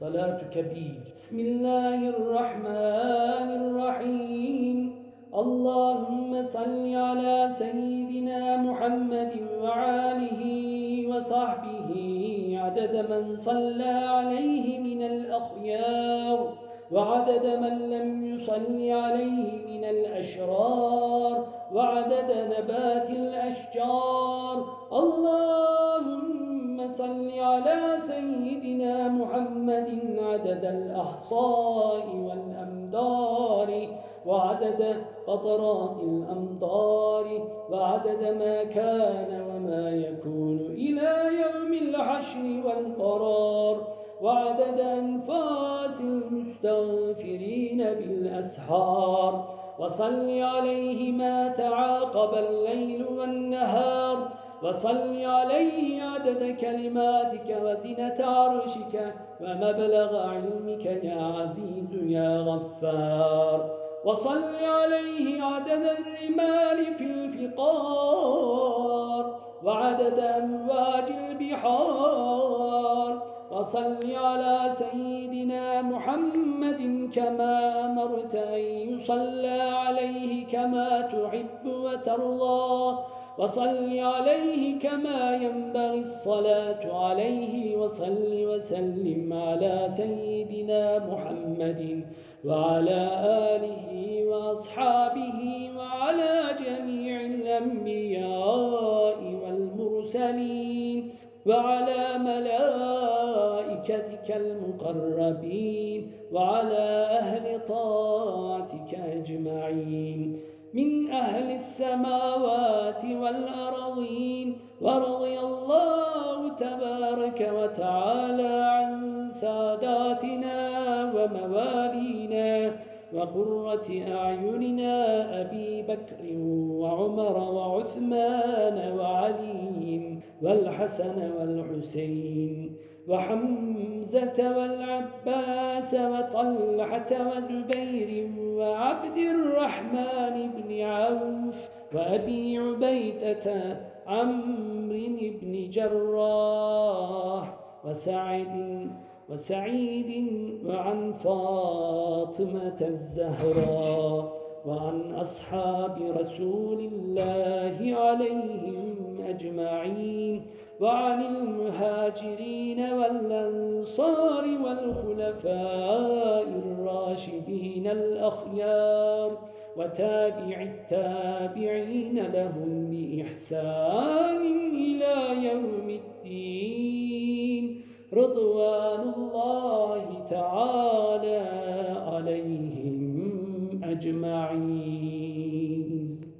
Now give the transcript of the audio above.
صلاة كبير بسم الله الرحمن الرحيم. اللهم صل على سيدنا محمد وعاله وصحبه عدد من صلى عليه من الأخيار وعدد من لم يصل عليه من الأشرار وعدد نبات الأشجار عدد الأحصاء والأمدار وعدد قطرات الأمطار وعدد ما كان وما يكون إلى يوم الحشر والقرار وعدد أنفاس المستغفرين بالأسحار وصل عليه ما تعاقب الليل والنهار وصل عليه عدد كلماتك وزنة عرشك ومبلغ علمك يا عزيز يا غفار. وصل عليه عدد الرمال في الفقار وعدد أمواج البحار. وصل على سيدنا محمد كما أمرت أن يصلى عليه كما تحب وترضى. وصل عليه كما ينبغي الصلاة عليه وصل وسلم على سيدنا محمد وعلى آله وأصحابه وعلى جميع الأنبياء والمرسلين وعلى ملائكتك المقربين وعلى أهل طاعتك أجمعين. من أهل السماوات والأرضين ورضي الله تبارك وتعالى عن ساداتنا وموالينا وقرة أعيننا أبي بكر وعمر وعثمان وعلي والحسن والحسين وحمزة والعباس وطلحة وزبير وعبد الرحمن بن عوف وأبي عبيدة عمرو بن جراح وسعد وسعيد وعن فاطمة الزهراء وعن أصحاب رسول الله عليهم أجمعين. وعن المهاجرين والأنصار والخلفاء الراشدين الأخيار وتابع التابعين لهم بإحسان إلى يوم الدين. رضوان الله تعالى عليهم أجمعين.